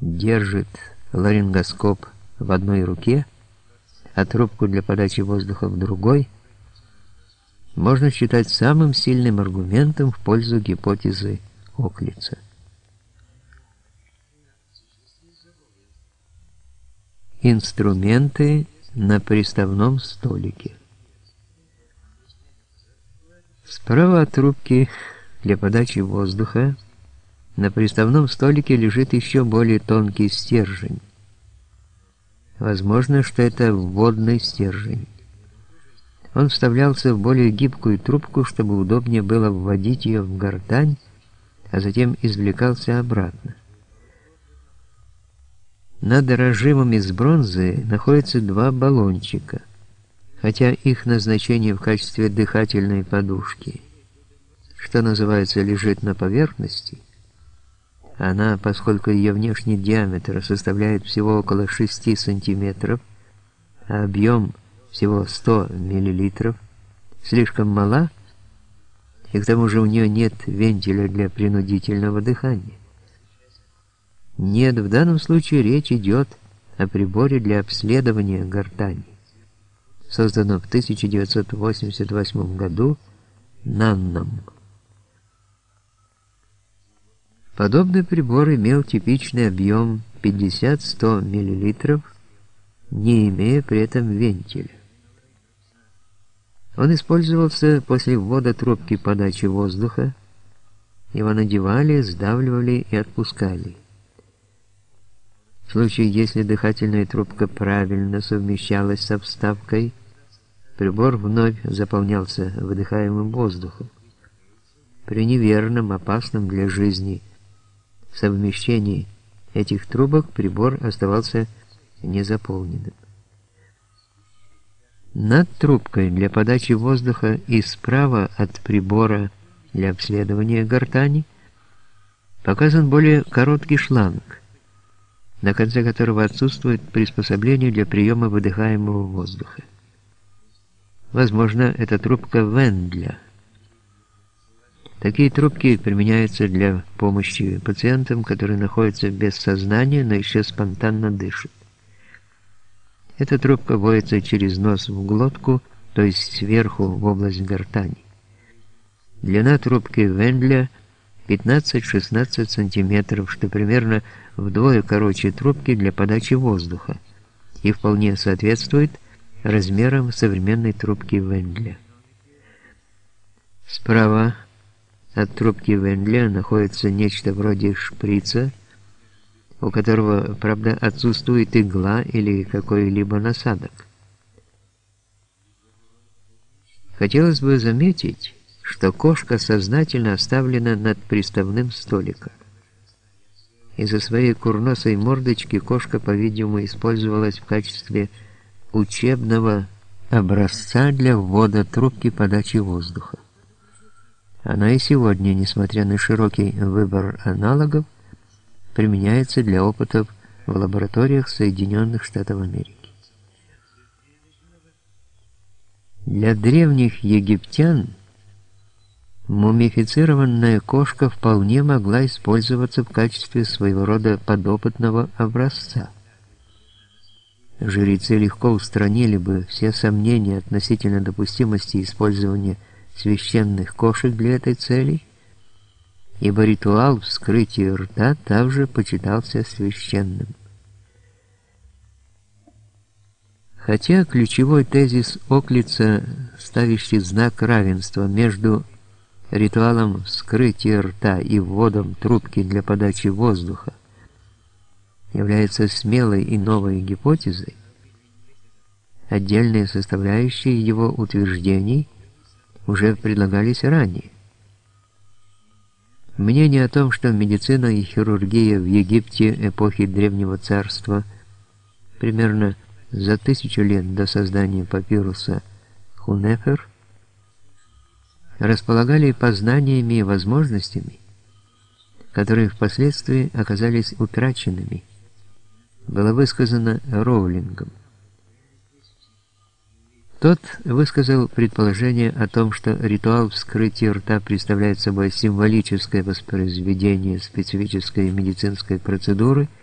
держит ларингоскоп в одной руке, а трубку для подачи воздуха в другой, можно считать самым сильным аргументом в пользу гипотезы Оклица. Инструменты на приставном столике. Справа от трубки для подачи воздуха на приставном столике лежит еще более тонкий стержень. Возможно, что это вводный стержень. Он вставлялся в более гибкую трубку, чтобы удобнее было вводить ее в гортань, а затем извлекался обратно. Над рожимом из бронзы находятся два баллончика, хотя их назначение в качестве дыхательной подушки, что называется, лежит на поверхности, она, поскольку ее внешний диаметр составляет всего около 6 сантиметров, а объем всего 100 миллилитров, слишком мала, и к тому же у нее нет вентиля для принудительного дыхания. Нет, в данном случае речь идет о приборе для обследования гортани, созданном в 1988 году Нанном. Подобный прибор имел типичный объем 50-100 мл, не имея при этом вентиля. Он использовался после ввода трубки подачи воздуха, его надевали, сдавливали и отпускали. В случае, если дыхательная трубка правильно совмещалась со вставкой, прибор вновь заполнялся выдыхаемым воздухом. При неверном, опасном для жизни совмещении этих трубок прибор оставался незаполненным. Над трубкой для подачи воздуха и справа от прибора для обследования гортани показан более короткий шланг, на конце которого отсутствует приспособление для приема выдыхаемого воздуха. Возможно, это трубка Вендля. Такие трубки применяются для помощи пациентам, которые находятся без сознания, но еще спонтанно дышат. Эта трубка вводится через нос в глотку, то есть сверху в область гортани. Длина трубки Вендля 15-16 см, что примерно вдвое короче трубки для подачи воздуха и вполне соответствует размерам современной трубки Вендля. Справа от трубки Вендля находится нечто вроде шприца, у которого, правда, отсутствует игла или какой-либо насадок. Хотелось бы заметить, что кошка сознательно оставлена над приставным столиком. Из-за своей курносой мордочки кошка, по-видимому, использовалась в качестве учебного образца для ввода трубки подачи воздуха. Она и сегодня, несмотря на широкий выбор аналогов, применяется для опытов в лабораториях Соединенных Штатов Америки. Для древних египтян мумифицированная кошка вполне могла использоваться в качестве своего рода подопытного образца. Жрецы легко устранили бы все сомнения относительно допустимости использования священных кошек для этой цели, ибо ритуал вскрытия рта также почитался священным. Хотя ключевой тезис Оклица, ставящий знак равенства между ритуалом вскрытия рта и вводом трубки для подачи воздуха, является смелой и новой гипотезой, отдельные составляющие его утверждений – уже предлагались ранее. Мнение о том, что медицина и хирургия в Египте эпохи Древнего Царства примерно за тысячу лет до создания папируса Хунефер располагали познаниями и возможностями, которые впоследствии оказались утраченными, было высказано Роулингом. Тот высказал предположение о том, что ритуал вскрытия рта представляет собой символическое воспроизведение специфической медицинской процедуры –